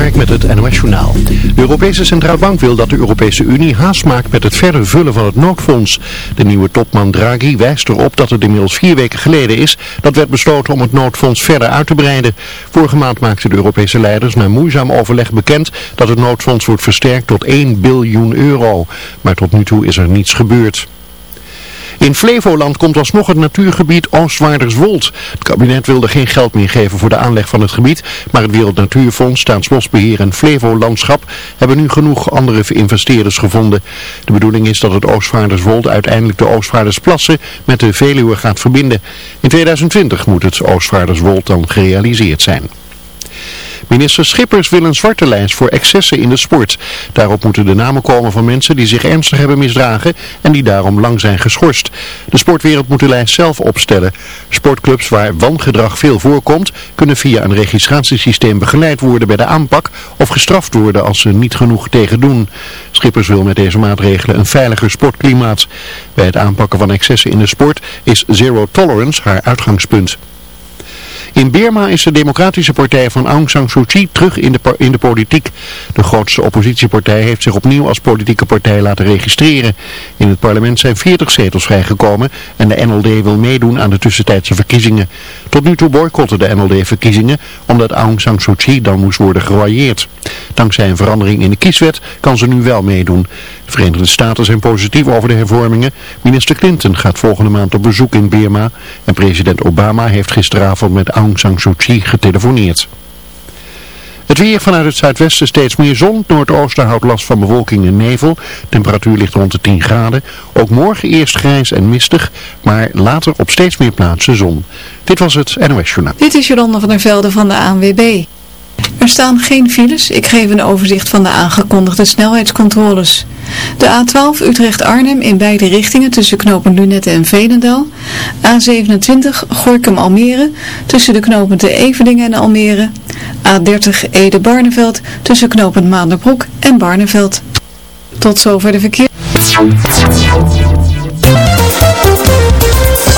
Met het NOS Journaal. De Europese Centraal Bank wil dat de Europese Unie haast maakt met het verder vullen van het noodfonds. De nieuwe topman Draghi wijst erop dat het inmiddels vier weken geleden is dat werd besloten om het noodfonds verder uit te breiden. Vorige maand maakten de Europese leiders na moeizaam overleg bekend dat het noodfonds wordt versterkt tot 1 biljoen euro. Maar tot nu toe is er niets gebeurd. In Flevoland komt alsnog het natuurgebied Oostwaarderswold. Het kabinet wilde geen geld meer geven voor de aanleg van het gebied, maar het Wereld Natuurfonds, Staatsbosbeheer en Flevolandschap hebben nu genoeg andere investeerders gevonden. De bedoeling is dat het Oostvaarderswold uiteindelijk de Oostvaardersplassen met de Veluwe gaat verbinden. In 2020 moet het Oostvaarderswold dan gerealiseerd zijn. Minister Schippers wil een zwarte lijst voor excessen in de sport. Daarop moeten de namen komen van mensen die zich ernstig hebben misdragen en die daarom lang zijn geschorst. De sportwereld moet de lijst zelf opstellen. Sportclubs waar wangedrag veel voorkomt kunnen via een registratiesysteem begeleid worden bij de aanpak of gestraft worden als ze niet genoeg tegen doen. Schippers wil met deze maatregelen een veiliger sportklimaat. Bij het aanpakken van excessen in de sport is zero tolerance haar uitgangspunt. In Birma is de democratische partij van Aung San Suu Kyi terug in de, in de politiek. De grootste oppositiepartij heeft zich opnieuw als politieke partij laten registreren. In het parlement zijn 40 zetels vrijgekomen en de NLD wil meedoen aan de tussentijdse verkiezingen. Tot nu toe boycotten de NLD verkiezingen omdat Aung San Suu Kyi dan moest worden geroyeerd. Dankzij een verandering in de kieswet kan ze nu wel meedoen. De Verenigde Staten zijn positief over de hervormingen. Minister Clinton gaat volgende maand op bezoek in Birma en president Obama heeft gisteravond met Aung San Suu Kyi getelefoneerd. Het weer vanuit het zuidwesten steeds meer zon. Noordoosten houdt last van bewolking en nevel. Temperatuur ligt rond de 10 graden. Ook morgen eerst grijs en mistig, maar later op steeds meer plaatsen zon. Dit was het NOS Journaal. Dit is Jolanda van der Velde van de ANWB. Er staan geen files. Ik geef een overzicht van de aangekondigde snelheidscontroles. De A12 Utrecht-Arnhem in beide richtingen tussen knopen Lunette en Veenendaal. A27 Gorkum-Almere tussen de knopen de Eveningen en Almere. A30 Ede-Barneveld tussen knopen Maanderbroek en Barneveld. Tot zover de verkeer.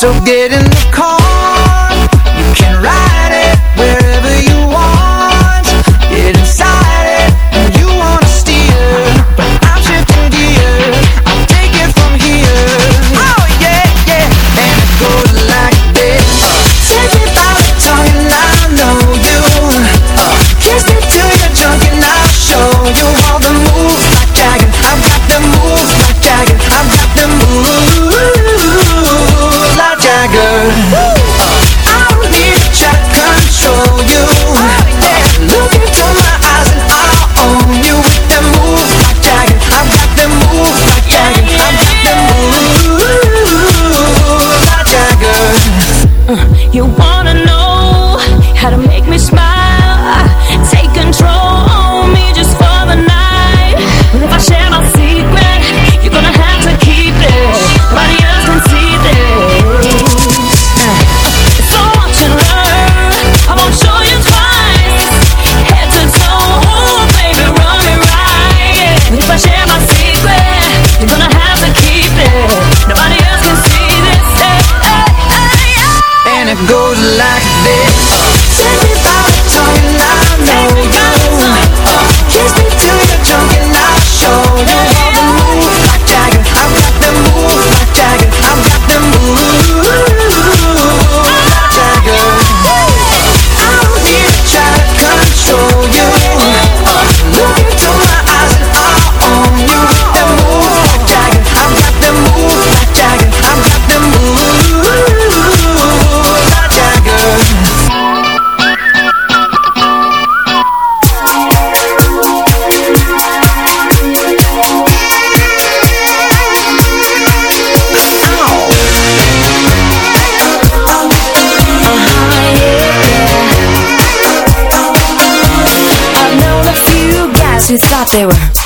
So get in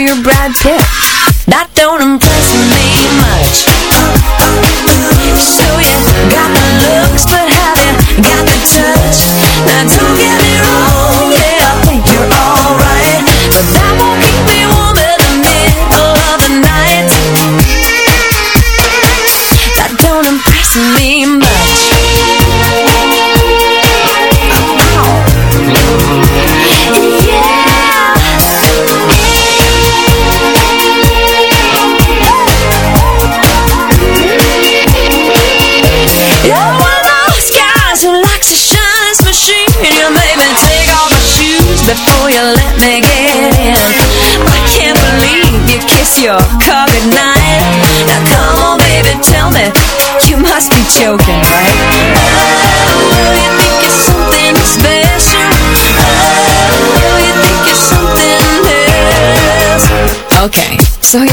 Your Brad Pitt.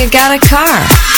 I got a car.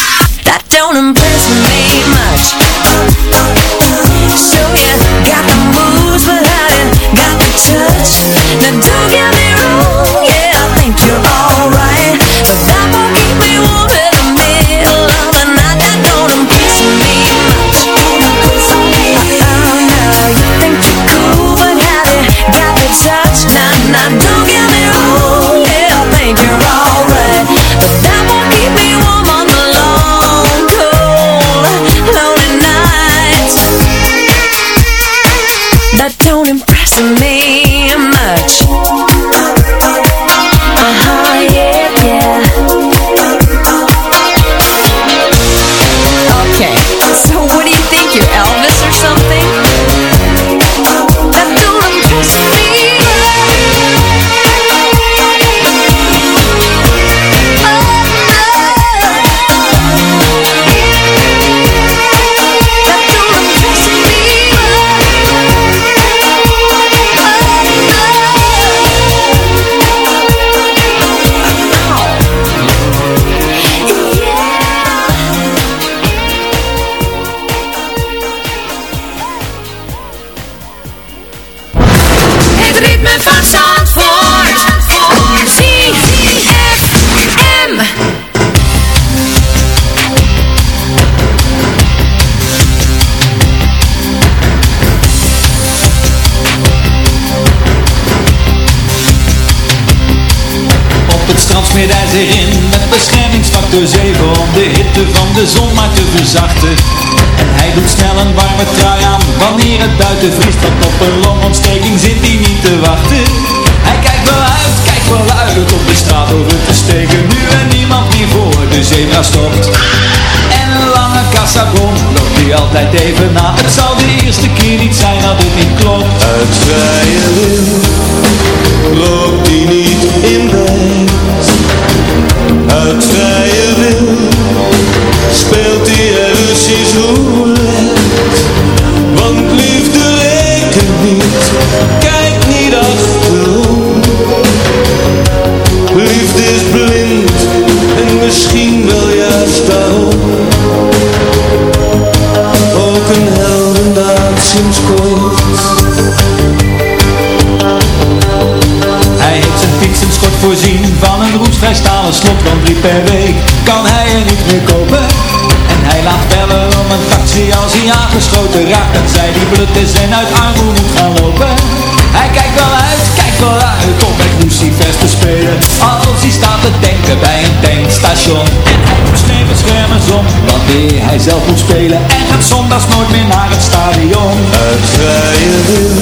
zijn tankstation. En hij moest even schermen om Wanneer hij zelf moet spelen. En gaat zondags nooit meer naar het stadion. Het vrije wil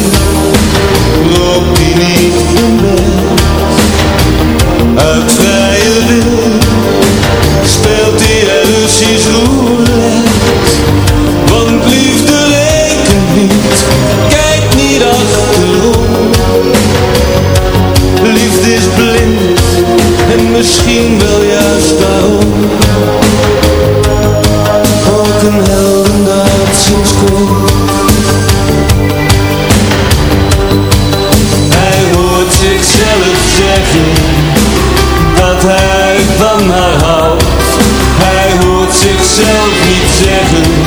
Loopt hij niet in bed Het vrije wil Speelt hij Russisch roeren. misschien wel juist daarom Ook een dat sinds komt. Hij hoort zichzelf zeggen Dat hij van haar houdt Hij hoort zichzelf niet zeggen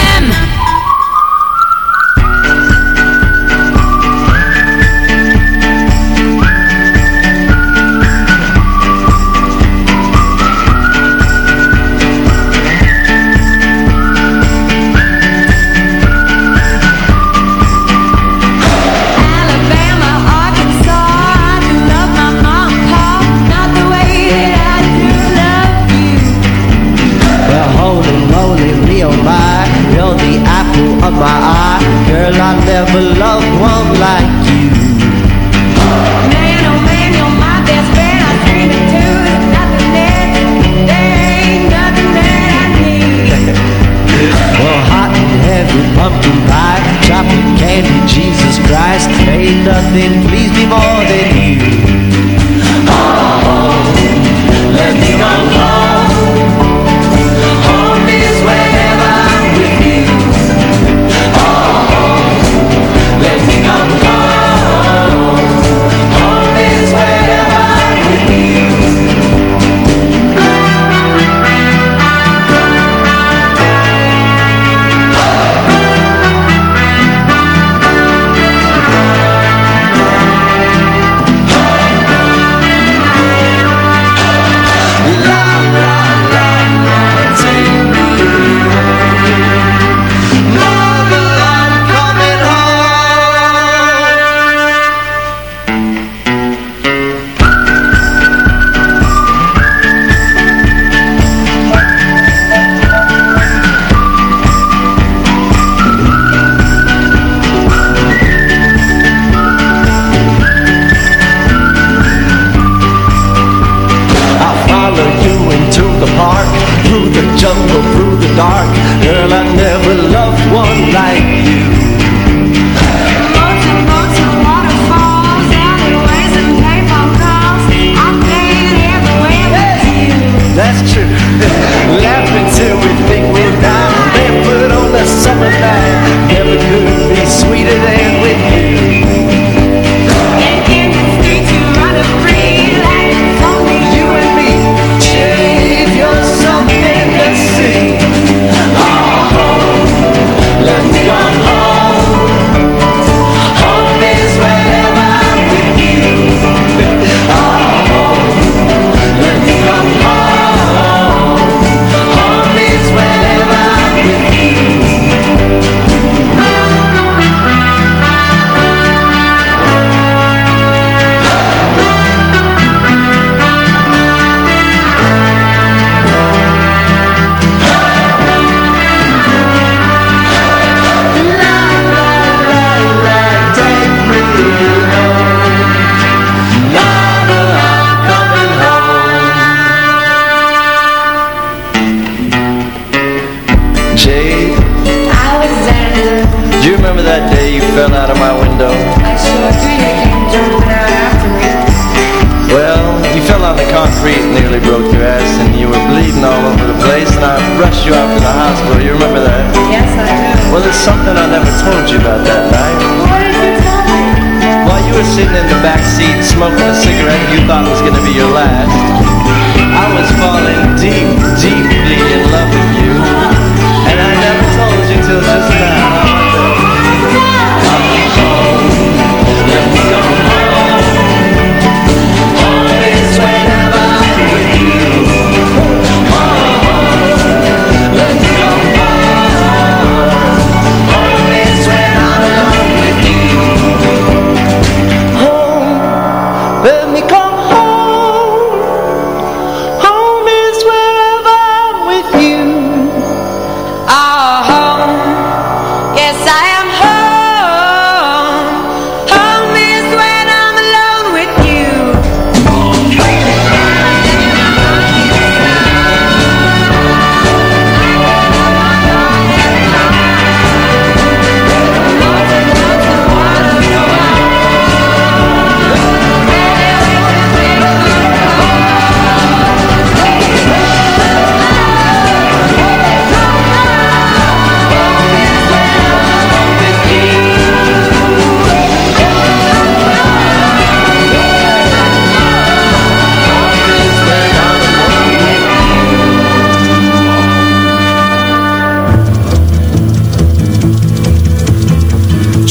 with pumpkin pie, chocolate candy, Jesus Christ. Ain't nothing pleased me more than you. Oh, let me unload.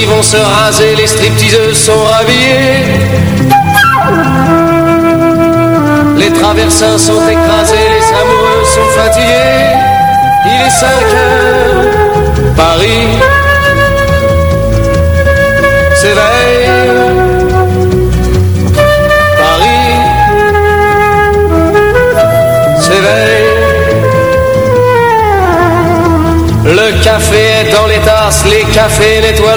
vont se raser, les stripteaseuses sont rhabillées. Les traversins sont écrasés, les amoureux sont fatigués. Il est 5 heures. Paris s'éveille. Le café est dans les tasses, les cafés nettoient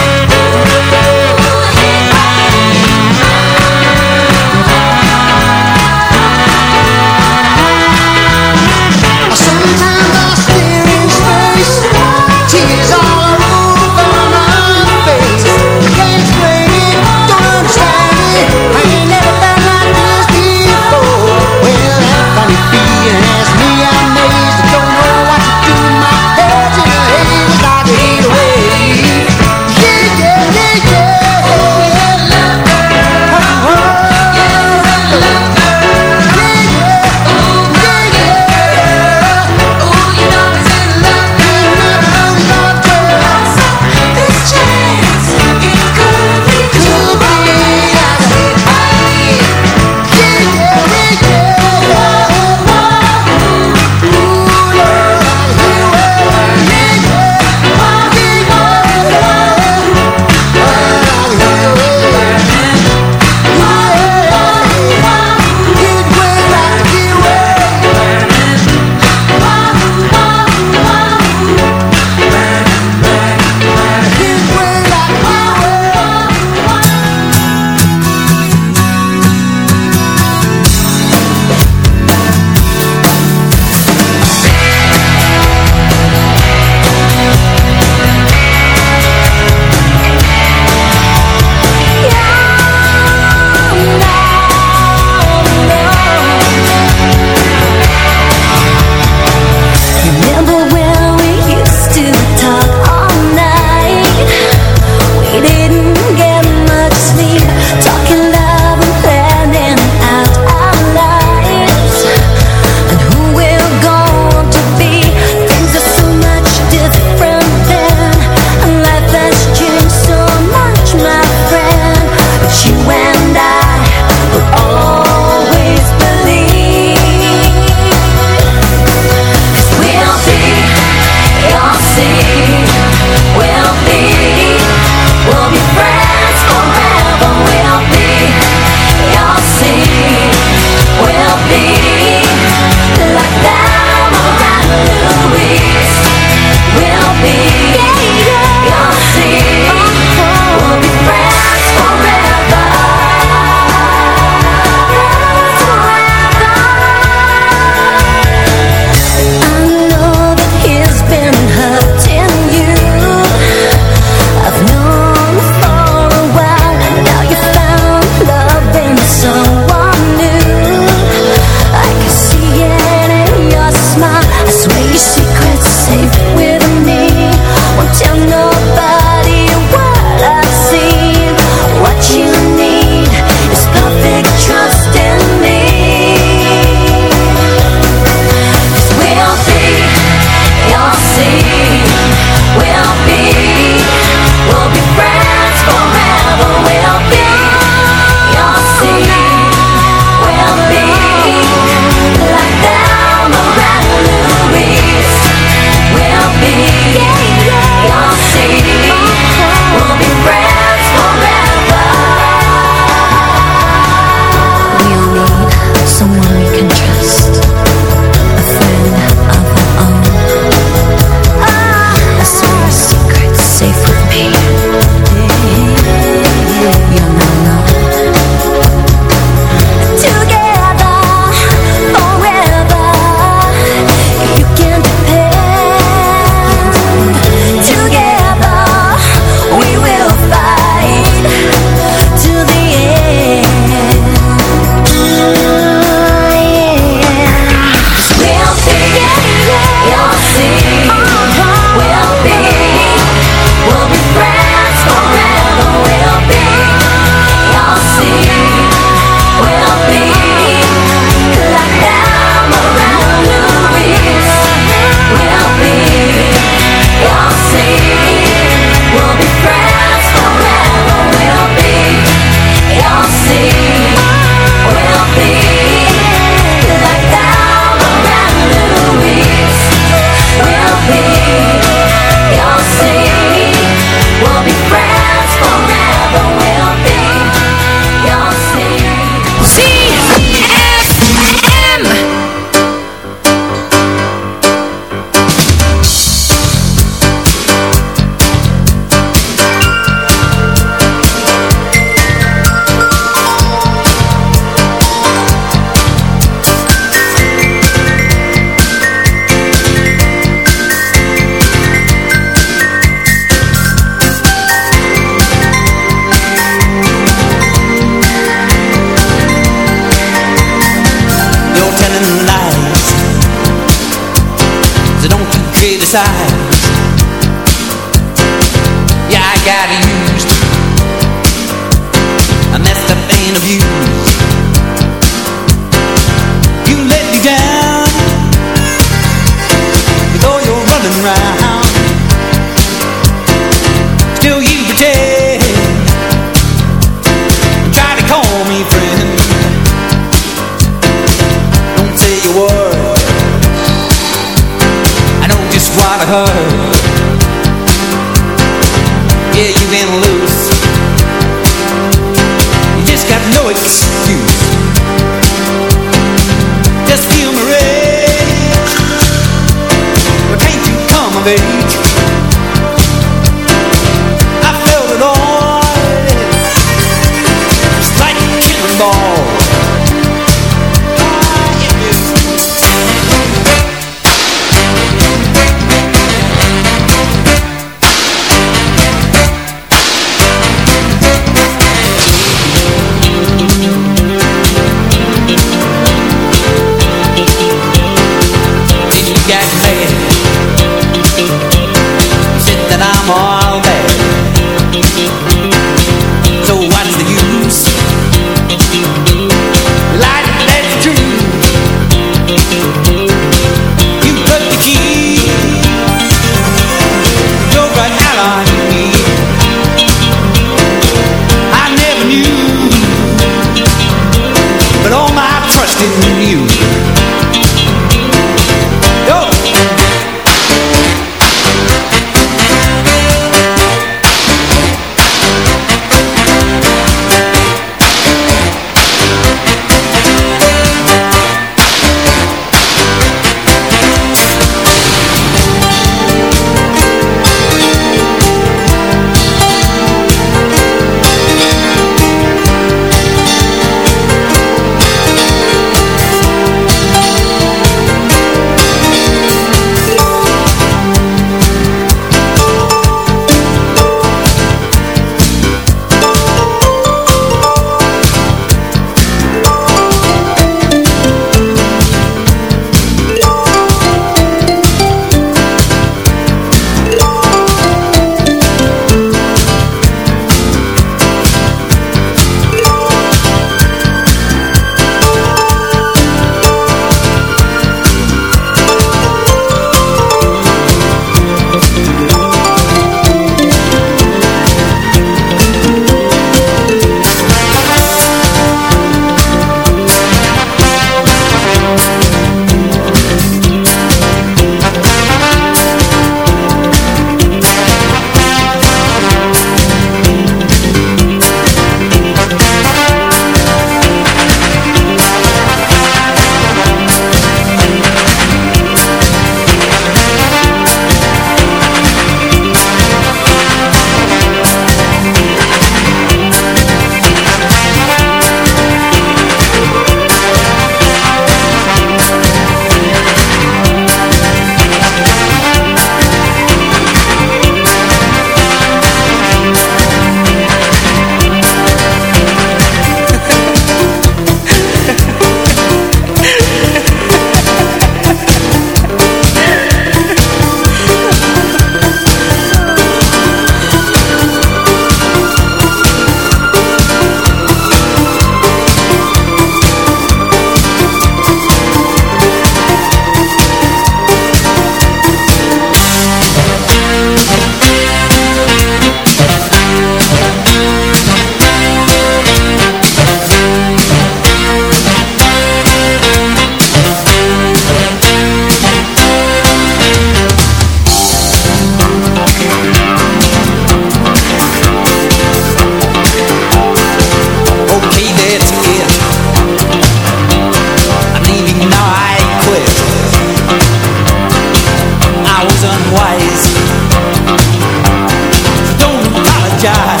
die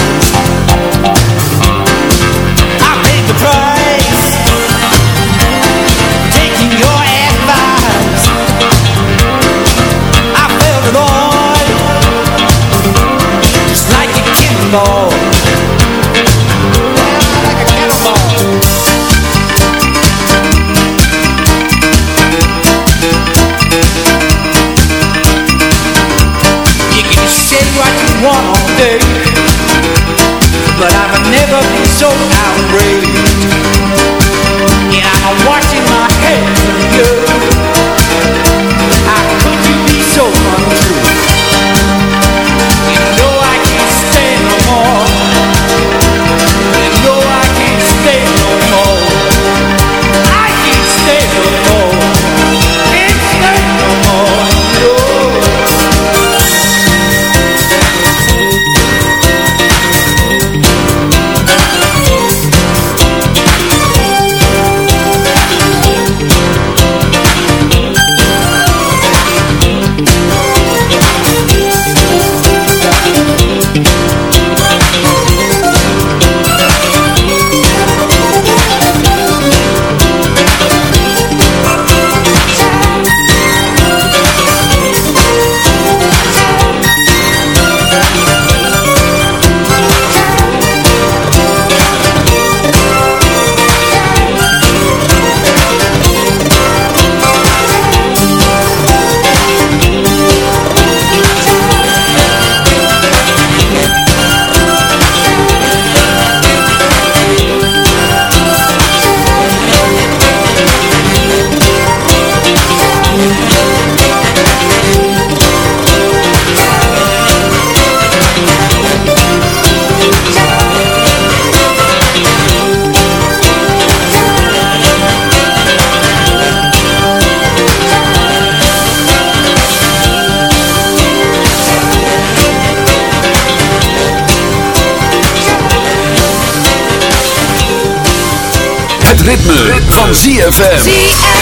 ZFM. ZFM.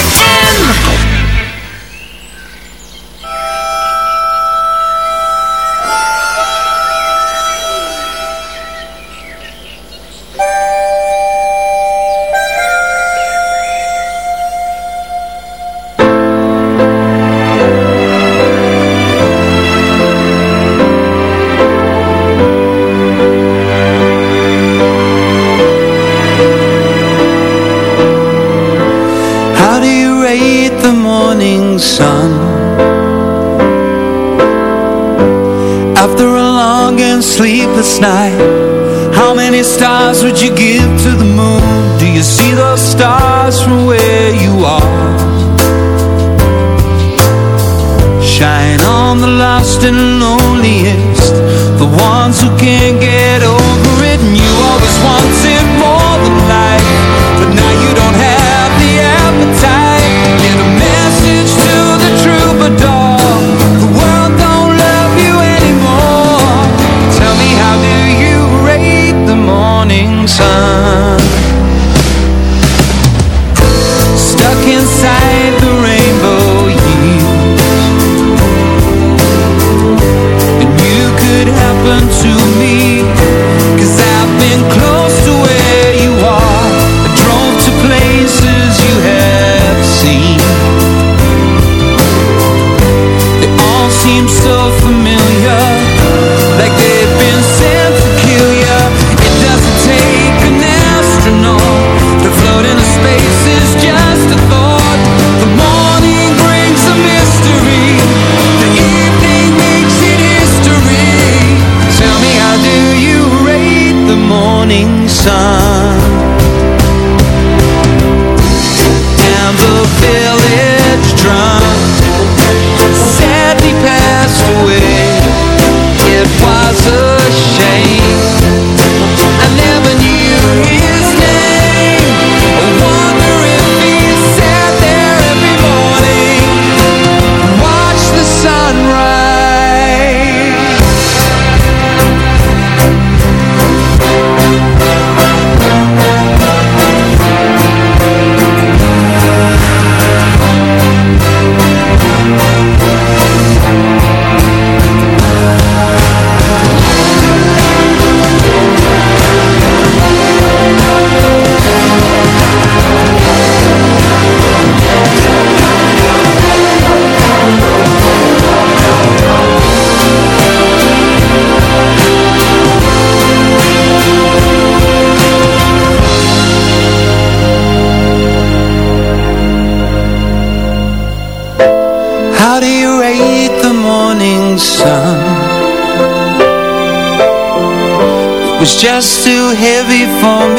Just too heavy for me